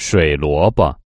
水萝卜。